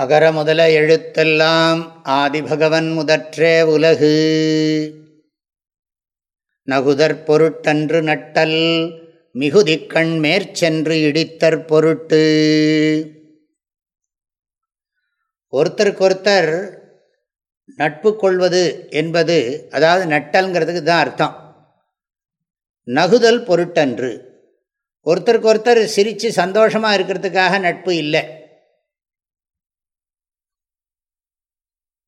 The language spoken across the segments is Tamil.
அகர முதல எழுத்தெல்லாம் ஆதிபகவன் முதற்றே உலகு. நகுதற் பொருட்டன்று நட்டல் மிகுதிக்கண் மேற்சென்று இடித்தற் பொருட்டு. ஒருத்தருக்கொருத்தர் நட்பு கொள்வது என்பது அதாவது நட்டல்ங்கிறதுக்கு தான் அர்த்தம். நகுதல் பொருட்டன்று. ஒருத்தருக்கு ஒருத்தர் சிரித்து சந்தோஷமாக இருக்கிறதுக்காக நட்பு இல்லை.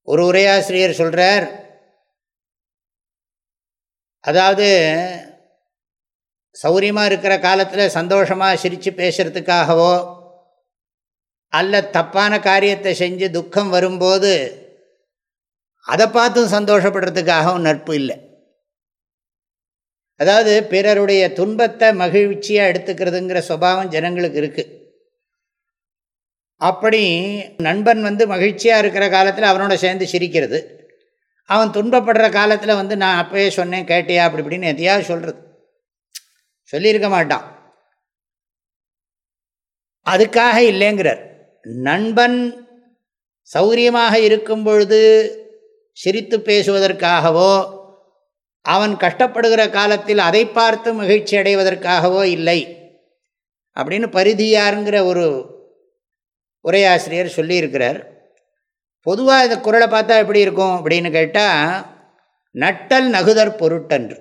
ஒரு உரையாசிரியர் சொல்கிறார் அதாவது சௌரியமாக இருக்கிற காலத்தில் சந்தோஷமாக சிரித்து பேசுகிறதுக்காகவோ அல்ல தப்பான காரியத்தை செஞ்சு துக்கம் வரும்போது அதை பார்த்தும் சந்தோஷப்படுறதுக்காகவும் நட்பு இல்லை. அதாவது பிறருடைய துன்பத்தை மகிழ்ச்சியாக எடுத்துக்கிறதுங்கிற சுபாவம் ஜனங்களுக்கு இருக்குது அப்படி நண்பன் வந்து மகிழ்ச்சியாக இருக்கிற காலத்தில் அவனோட சேர்ந்து சிரிக்கிறது. அவன் துன்பப்படுற காலத்தில் வந்து நான் அப்போயே சொன்னேன் கேட்டியா? அப்படி இப்படின்னு எதையாவது சொல்கிறது சொல்லியிருக்க மாட்டான். அதுக்காக இல்லைங்கிறார். நண்பன் சௌரியமாக இருக்கும் பொழுது சிரித்து பேசுவதற்காகவோ அவன் கஷ்டப்படுகிற காலத்தில் அதை பார்த்து மகிழ்ச்சி அடைவதற்காகவோ இல்லை. அப்படின்னு பரிதியாருங்கிற ஒரு உரையாசிரியர் சொல்லியிருக்கிறார் பொதுவாக இந்த குரலை பார்த்தா எப்படி இருக்கும்? அப்படின்னு கேட்டால் நட்டல் நகுதற் பொருட்டன்று.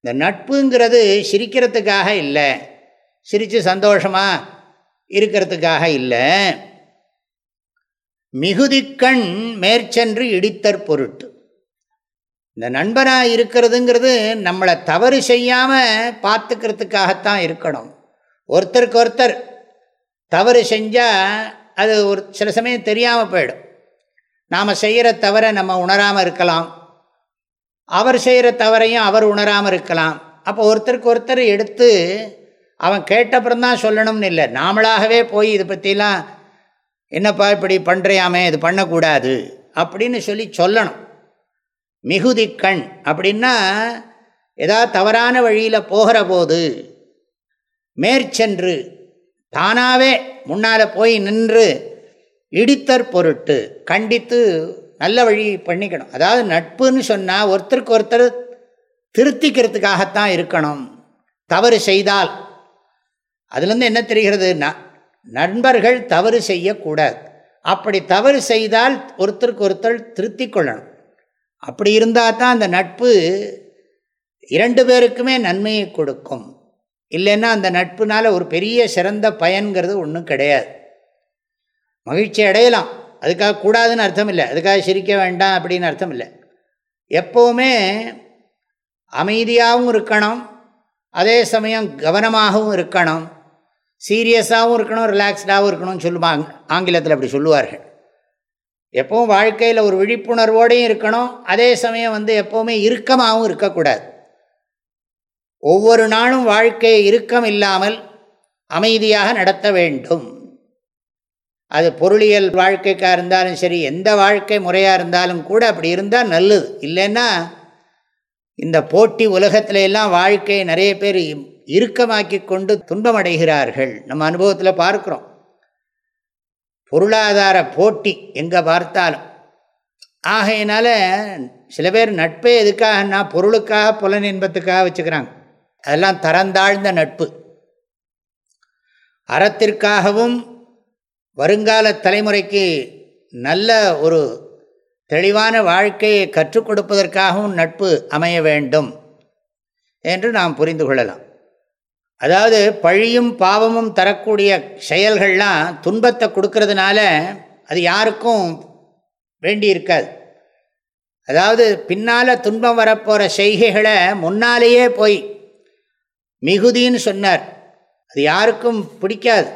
இந்த நட்புங்கிறது சிரிக்கிறதுக்காக இல்லை சிரித்து சந்தோஷமாக இருக்கிறதுக்காக இல்லை. மிகுதிக்கண் மேற்சென்று இடித்தற் பொருட்டு. இந்த நண்பனாக இருக்கிறதுங்கிறது நம்மளை தவறு செய்யாமல் பார்த்துக்கிறதுக்காகத்தான் இருக்கணும். ஒருத்தருக்கு ஒருத்தர் தவறு செஞ்சால் அது ஒரு சில சமயம் தெரியாமல் போயிடும். நாம் செய்கிற தவறை நம்ம உணராமல் இருக்கலாம். அவர் செய்கிற தவறையும் அவர் உணராமல் இருக்கலாம். அப்போ ஒருத்தருக்கு ஒருத்தர் எடுத்து அவன் கேட்டப்புறம் தான் சொல்லணும்னு இல்லை. நாமளாகவே போய் இதை பற்றிலாம் என்னப்பா இப்படி பண்ணுறையாமே இது பண்ணக்கூடாது அப்படின்னு சொல்லி சொல்லணும். மிகுதி கண் அப்படின்னா ஏதாவது தவறான வழியில் போகிற போது மேற்சென்று தானாகவே முன்னால் போய் நின்று இடித்தற் பொருட்டு கண்டித்து நல்ல வழி பண்ணிக்கணும். அதாவது நட்புன்னு சொன்னால் ஒருத்தருக்கு ஒருத்தர் திருத்திக்கிறதுக்காகத்தான் இருக்கணும். தவறு செய்தால். அதுலேருந்து என்ன தெரிகிறது? நண்பர்கள் தவறு செய்யக்கூடாது. அப்படி தவறு செய்தால் ஒருத்தருக்கு ஒருத்தர் திருத்தி கொள்ளணும். அப்படி இருந்தால் தான் அந்த நட்பு இரண்டு பேருக்குமே நன்மையை கொடுக்கும். இல்லைன்னா அந்த நட்புனால் ஒரு பெரிய சிறந்த பயன்கிறது ஒன்றும் கிடையாது. மகிழ்ச்சி அடையலாம். அதுக்காக கூடாதுன்னு அர்த்தம் இல்லை அதுக்காக சிரிக்க வேண்டாம் அப்படின்னு அர்த்தம் இல்லை எப்போவுமே அமைதியாகவும் இருக்கணும். அதே சமயம் கவனமாகவும் இருக்கணும். சீரியஸாகவும் இருக்கணும் ரிலாக்ஸ்டாகவும் இருக்கணும்னு சொல்லுவாங்க ஆங்கிலத்தில் அப்படி சொல்லுவார்கள். எப்பவும் வாழ்க்கையில் ஒரு விழிப்புணர்வோடையும் இருக்கணும். அதே சமயம் வந்து எப்போவுமே இறுக்கமாகவும் இருக்கக்கூடாது. ஒவ்வொரு நாளும் வாழ்க்கையை இறுக்கம் இல்லாமல் அமைதியாக நடத்த வேண்டும். அது பொருளியல் வாழ்க்கைக்காக இருந்தாலும் சரி எந்த வாழ்க்கை முறையாக இருந்தாலும் கூட அப்படி இருந்தால் நல்லது. இல்லைன்னா இந்த போட்டி உலகத்துல எல்லாம் வாழ்க்கையை நிறைய பேர் இறுக்கமாக்கி கொண்டு துன்பமடைகிறார்கள். நம்ம அனுபவத்தில் பார்க்குறோம். பொருளாதார போட்டி எங்கே பார்த்தாலும். ஆகையினால சில பேர் நட்பே எதுக்காகனா பொருளுக்காக புலன் இன்பத்துக்காக வச்சுக்கிறாங்க. அதெல்லாம் தரந்தாழ்ந்த நட்பு. அறத்திற்காகவும் வருங்கால தலைமுறைக்கு நல்ல ஒரு தெளிவான வாழ்க்கையை கற்றுக் கொடுப்பதற்காகவும் நட்பு அமைய வேண்டும் என்று நாம் புரிந்து கொள்ளலாம். அதாவது பழியும் பாவமும் தரக்கூடிய செயல்கள்லாம் துன்பத்தை கொடுக்கறதுனால அது யாருக்கும் வேண்டி இருக்காது. அதாவது பின்னால் துன்பம் வரப்போகிற செய்கைகளை முன்னாலேயே போய் மிகுதின்னு சொன்னார். அது யாருக்கும் பிடிக்காது.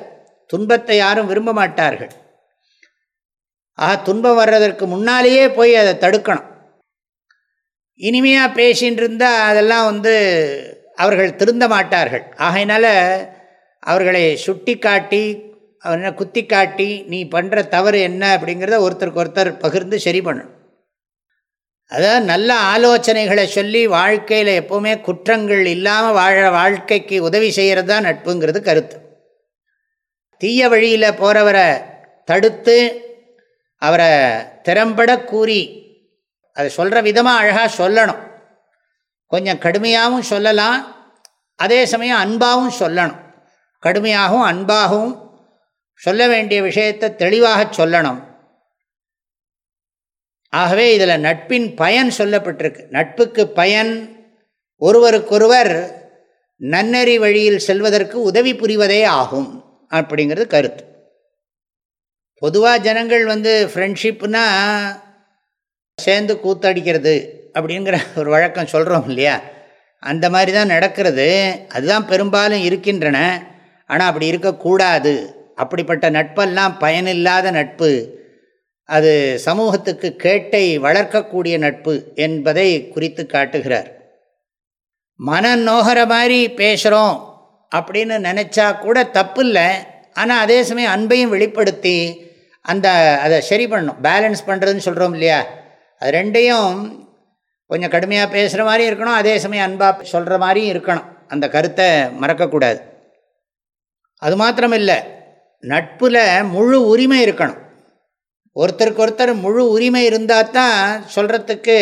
துன்பத்தை யாரும் விரும்ப மாட்டார்கள். ஆக துன்பம் வர்றதற்கு முன்னாலேயே போய் அதை தடுக்கணும். இனிமையாக பேசின்னு இருந்தால் அதெல்லாம் வந்து அவர்கள் திருந்த மாட்டார்கள். ஆகையினால அவர்களை சுட்டி காட்டி அவனை குத்தி காட்டி நீ பண்ணுற தவறு என்ன அப்படிங்கிறத ஒருத்தருக்கு ஒருத்தர் பகிர்ந்து சரி பண்ணணும். அதாவது நல்ல ஆலோசனைகளை சொல்லி வாழ்க்கையில் எப்போவுமே குற்றங்கள் இல்லாமல் வாழ வாழ்க்கைக்கு உதவி செய்கிறது தான் நட்புங்கிறது கருத்து. தீய வழியில் போகிறவரை தடுத்து அவரை திறம்பட கூறி அதை சொல்கிற விதமாக அழகாக சொல்லணும். கொஞ்சம் கடுமையாகவும் சொல்லலாம் அதே சமயம் அன்பாகவும் சொல்லணும். கடுமையாகவும் அன்பாகவும் சொல்ல வேண்டிய விஷயத்தை தெளிவாக சொல்லணும். ஆகவே இதில் நட்பின் பயன் சொல்லப்பட்டிருக்கு. நட்புக்கு பயன் ஒருவருக்கொருவர் நன்னறி வழியில் செல்வதற்கு உதவி புரிவதே ஆகும் அப்படிங்கிறது கருத்து. பொதுவாக ஜனங்கள் வந்து ஃப்ரெண்ட்ஷிப்னா சேர்ந்து கூத்தடிக்கிறது அப்படிங்கிற ஒரு வழக்கம் சொல்கிறோம் இல்லையா? அந்த மாதிரி தான் நடக்கிறது. அதுதான் பெரும்பாலும் இருக்கின்றன. ஆனால் அப்படி இருக்கக்கூடாது. அப்படிப்பட்ட நட்பெல்லாம் பயனில்லாத நட்பு. அது சமூகத்துக்கு கேட்டை வளர்க்கக்கூடிய நட்பு என்பதை குறித்து காட்டுகிறார். மன நோகிற மாதிரி பேசுகிறோம் அப்படின்னு நினச்சா கூட தப்பு இல்லை ஆனால் அதே சமயம் அன்பையும் வெளிப்படுத்தி அந்த அதை சரி பண்ணணும். பேலன்ஸ் பண்ணுறதுன்னு சொல்கிறோம் இல்லையா? அது ரெண்டையும் கொஞ்சம் கடுமையாக பேசுகிற மாதிரியும் இருக்கணும். அதே சமயம் அன்பாக சொல்கிற மாதிரியும் இருக்கணும். அந்த கருத்தை மறக்கக்கூடாது. அது மாத்திரம் இல்லை நட்பில் முழு உரிமை இருக்கணும். ஒருத்தருக்கு ஒருத்தர் முழு உரிமை இருந்தால் தான் சொல்கிறதுக்கு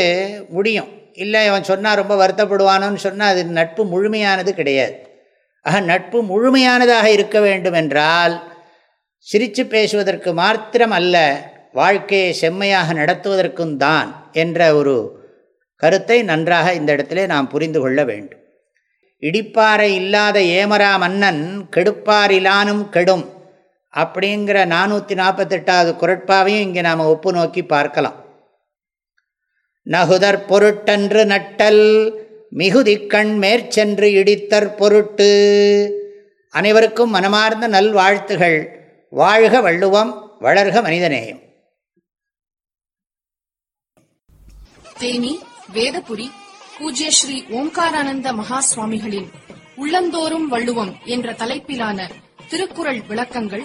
முடியும். இல்லை இவன் சொன்னால் ரொம்ப வருத்தப்படுவானோன்னு சொன்னால் அது நட்பு முழுமையானது கிடையாது. ஆக நட்பு முழுமையானதாக இருக்க வேண்டும் என்றால் சிரித்து பேசுவதற்கு மாத்திரம் அல்ல வாழ்க்கையை செம்மையாக நடத்துவதற்கும் தான் என்ற ஒரு கருத்தை நன்றாக இந்த இடத்துல நாம் புரிந்து கொள்ள வேண்டும். இடிப்பாறை இல்லாத ஏமரா மன்னன் கெடுப்பாரிலானும் கெடும். அப்படிங்கிற நானூற்றி நாற்பத்தெட்டாவது குரட்பாவையும் இங்கே நாம் ஒப்பு நோக்கி பார்க்கலாம். நகுதற் பொருட்டன்று நட்டல் மிகுதிக்கண் மேற்சென்று இடித்தற் பொருட்டு அனைவருக்கும் மனமார்ந்த நல்வாழ்த்துகள். வாழ்க வள்ளுவம் வளர்க மனிதநேயம். தேனி வேதபுரி பூஜ்ய ஸ்ரீ ஓம்காரானந்த மகா சுவாமிகளின் உள்ளந்தோறும் வள்ளுவம் என்ற தலைப்பிலான திருக்குறள் விளக்கங்கள்